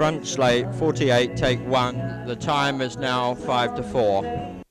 Front slate 48, take one. The time is now 5 to 4.